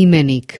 imenik.